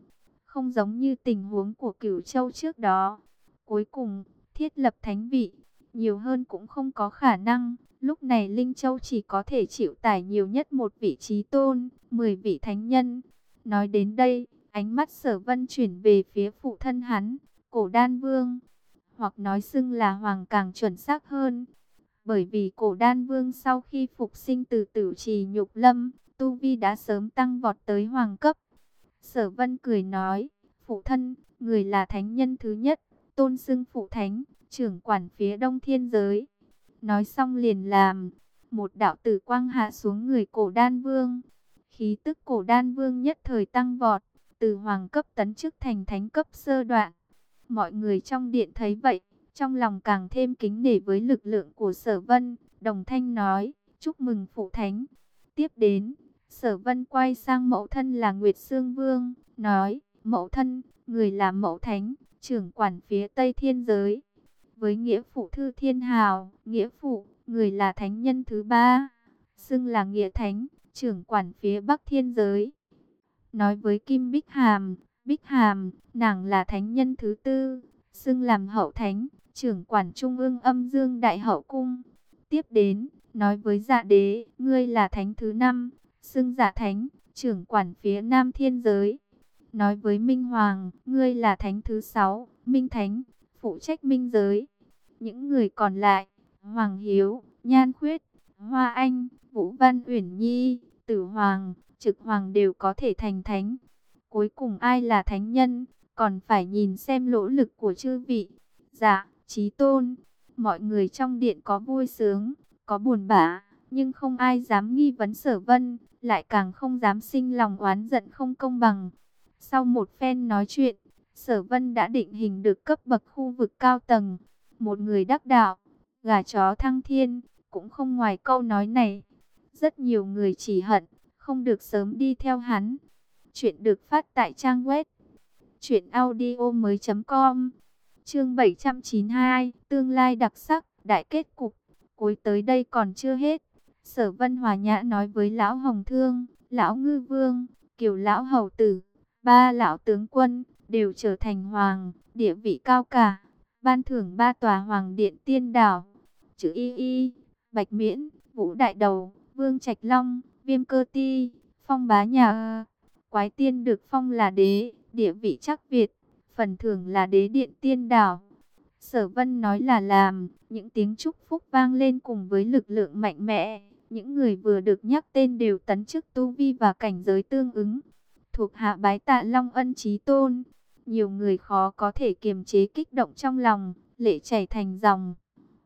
Không giống như tình huống của cửu châu trước đó. Cuối cùng, thiết lập thánh vị, nhiều hơn cũng không có khả năng. Lúc này Linh Châu chỉ có thể chịu tải nhiều nhất một vị trí tôn, 10 vị thánh nhân. Nói đến đây, ánh mắt sở vân chuyển về phía phụ thân hắn, cổ đan vương. Hoặc nói xưng là hoàng càng chuẩn xác hơn. Bởi vì cổ đan vương sau khi phục sinh từ tử trì nhục lâm, tu vi đã sớm tăng vọt tới hoàng cấp. Sở vân cười nói, phụ thân, người là thánh nhân thứ nhất, tôn xưng phụ thánh, trưởng quản phía đông thiên giới. Nói xong liền làm, một đạo tử quang hạ xuống người cổ đan vương. Khí tức cổ đan vương nhất thời tăng vọt, từ hoàng cấp tấn chức thành thánh cấp sơ đoạn. Mọi người trong điện thấy vậy, trong lòng càng thêm kính nể với lực lượng của sở vân. Đồng thanh nói, chúc mừng phụ thánh. Tiếp đến, sở vân quay sang mẫu thân là Nguyệt Sương Vương, nói, mẫu thân, người là mẫu thánh, trưởng quản phía Tây Thiên Giới với nghĩa phụ thư thiên hào, nghĩa phụ, người là thánh nhân thứ ba, xưng là nghĩa thánh, trưởng quản phía bắc thiên giới. Nói với Kim Bích Hàm, Bích Hàm, nàng là thánh nhân thứ tư, xưng làm hậu thánh, trưởng quản trung ương âm dương đại hậu cung. Tiếp đến, nói với dạ đế, ngươi là thánh thứ năm, xưng dạ thánh, trưởng quản phía nam thiên giới. Nói với Minh Hoàng, ngươi là thánh thứ sáu, Minh Thánh, phụ trách minh giới. Những người còn lại, Hoàng Hiếu, Nhan Khuyết, Hoa Anh, Vũ Văn Uyển Nhi, Tử Hoàng, Trực Hoàng đều có thể thành thánh. Cuối cùng ai là thánh nhân, còn phải nhìn xem lỗ lực của chư vị. Dạ, trí tôn, mọi người trong điện có vui sướng, có buồn bã, nhưng không ai dám nghi vấn sở vân, lại càng không dám sinh lòng oán giận không công bằng. Sau một phen nói chuyện, Sở Vân đã định hình được cấp bậc khu vực cao tầng, một người đắc đạo, gà chó thăng thiên, cũng không ngoài câu nói này. Rất nhiều người chỉ hận, không được sớm đi theo hắn. Chuyện được phát tại trang web truyệnaudiomoi.com. Chương 792, tương lai đặc sắc, đại kết cục, cuối tới đây còn chưa hết. Sở Vân Hòa Nhã nói với lão Hồng Thương, lão Ngư Vương, Kiều lão hầu tử, ba lão tướng quân đều trở thành hoàng, địa vị cao cả. Ban thưởng ba tòa hoàng điện tiên đảo, chữ y y, bạch miễn, vũ đại đầu, vương trạch long, viêm cơ ti, phong bá nhà. Quái tiên được phong là đế, địa vị chắc Việt, phần thưởng là đế điện tiên đảo. Sở Vân nói là làm, những tiếng chúc phúc vang lên cùng với lực lượng mạnh mẽ. Những người vừa được nhắc tên đều tấn chức tu vi và cảnh giới tương ứng. Thuộc hạ bái tạ Long Ân Chí Tôn. Nhiều người khó có thể kiềm chế kích động trong lòng, lệ chảy thành dòng.